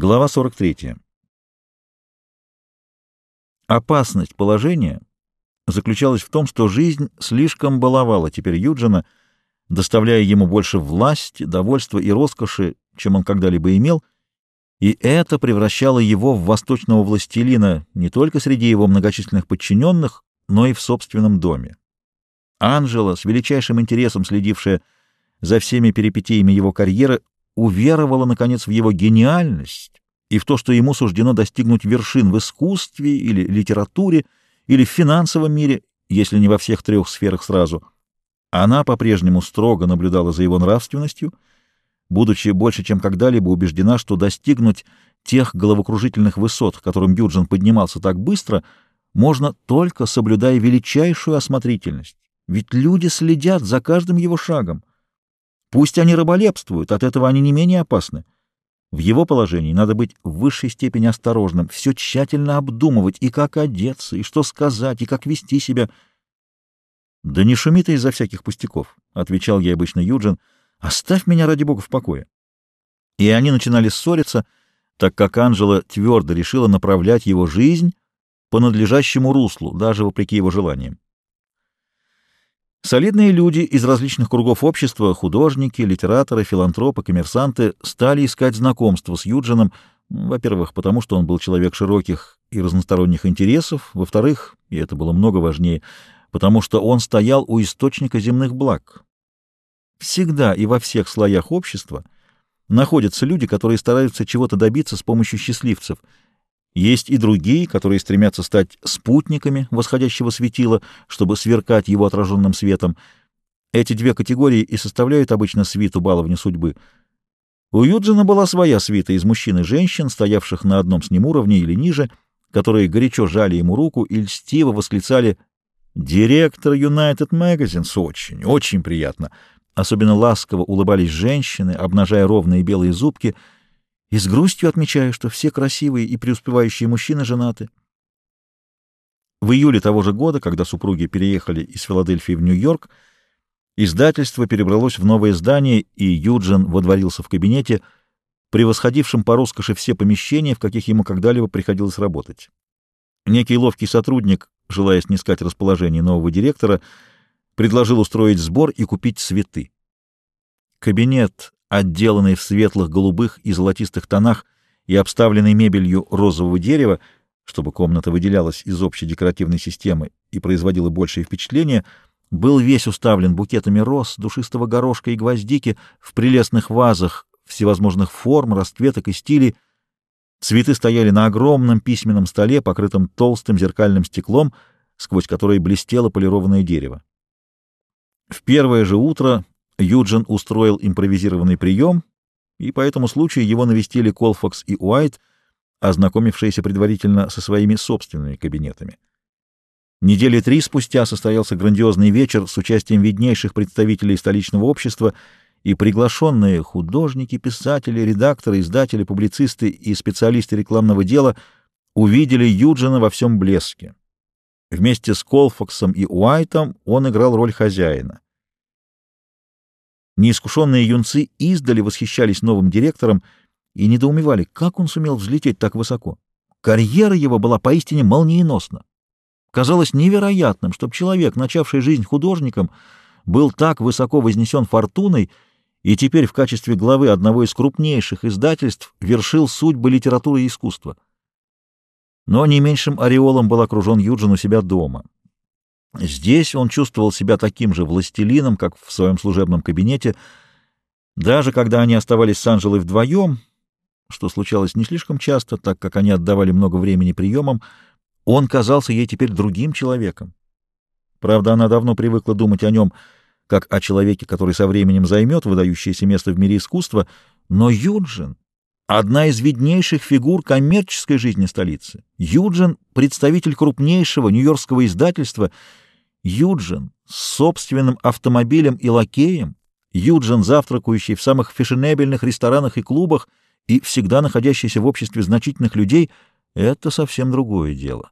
Глава 43. Опасность положения заключалась в том, что жизнь слишком баловала теперь Юджина, доставляя ему больше власти, довольства и роскоши, чем он когда-либо имел, и это превращало его в восточного властелина не только среди его многочисленных подчиненных, но и в собственном доме. Анжела, с величайшим интересом следившая за всеми перипетиями его карьеры, уверовала, наконец, в его гениальность и в то, что ему суждено достигнуть вершин в искусстве или литературе или в финансовом мире, если не во всех трех сферах сразу. Она по-прежнему строго наблюдала за его нравственностью, будучи больше чем когда-либо убеждена, что достигнуть тех головокружительных высот, к которым Юджин поднимался так быстро, можно только соблюдая величайшую осмотрительность. Ведь люди следят за каждым его шагом. Пусть они раболепствуют, от этого они не менее опасны. В его положении надо быть в высшей степени осторожным, все тщательно обдумывать, и как одеться, и что сказать, и как вести себя. — Да не шуми ты из-за всяких пустяков, — отвечал ей обычно Юджин. — Оставь меня, ради бога, в покое. И они начинали ссориться, так как Анжела твердо решила направлять его жизнь по надлежащему руслу, даже вопреки его желаниям. Солидные люди из различных кругов общества, художники, литераторы, филантропы, коммерсанты, стали искать знакомства с Юджином, во-первых, потому что он был человек широких и разносторонних интересов, во-вторых, и это было много важнее, потому что он стоял у источника земных благ. Всегда и во всех слоях общества находятся люди, которые стараются чего-то добиться с помощью счастливцев — есть и другие, которые стремятся стать спутниками восходящего светила, чтобы сверкать его отраженным светом. Эти две категории и составляют обычно свиту баловни судьбы. У Юджина была своя свита из мужчин и женщин, стоявших на одном с ним уровне или ниже, которые горячо жали ему руку и льстиво восклицали «Директор United Magazines! Очень, очень приятно!» Особенно ласково улыбались женщины, обнажая ровные белые зубки — и с грустью отмечаю, что все красивые и преуспевающие мужчины женаты. В июле того же года, когда супруги переехали из Филадельфии в Нью-Йорк, издательство перебралось в новое здание, и Юджин водворился в кабинете, превосходившем по роскоши все помещения, в каких ему когда-либо приходилось работать. Некий ловкий сотрудник, желая снискать расположение нового директора, предложил устроить сбор и купить цветы. Кабинет отделанный в светлых голубых и золотистых тонах и обставленный мебелью розового дерева, чтобы комната выделялась из общей декоративной системы и производила большее впечатление, был весь уставлен букетами роз, душистого горошка и гвоздики в прелестных вазах всевозможных форм, расцветок и стилей. Цветы стояли на огромном письменном столе, покрытом толстым зеркальным стеклом, сквозь которое блестело полированное дерево. В первое же утро Юджин устроил импровизированный прием, и по этому случаю его навестили Колфакс и Уайт, ознакомившиеся предварительно со своими собственными кабинетами. Недели три спустя состоялся грандиозный вечер с участием виднейших представителей столичного общества и приглашенные художники, писатели, редакторы, издатели, публицисты и специалисты рекламного дела увидели Юджина во всем блеске. Вместе с Колфаксом и Уайтом он играл роль хозяина. Неискушенные юнцы издали восхищались новым директором и недоумевали, как он сумел взлететь так высоко. Карьера его была поистине молниеносна. Казалось невероятным, чтобы человек, начавший жизнь художником, был так высоко вознесен фортуной и теперь в качестве главы одного из крупнейших издательств вершил судьбы литературы и искусства. Но не меньшим ореолом был окружен Юджин у себя дома. Здесь он чувствовал себя таким же властелином, как в своем служебном кабинете. Даже когда они оставались с Анжелой вдвоем, что случалось не слишком часто, так как они отдавали много времени приемам, он казался ей теперь другим человеком. Правда, она давно привыкла думать о нем как о человеке, который со временем займет выдающееся место в мире искусства, но Юджин одна из виднейших фигур коммерческой жизни столицы. Юджин — представитель крупнейшего нью-йоркского издательства. Юджин с собственным автомобилем и лакеем. Юджин, завтракающий в самых фешенебельных ресторанах и клубах и всегда находящийся в обществе значительных людей — это совсем другое дело.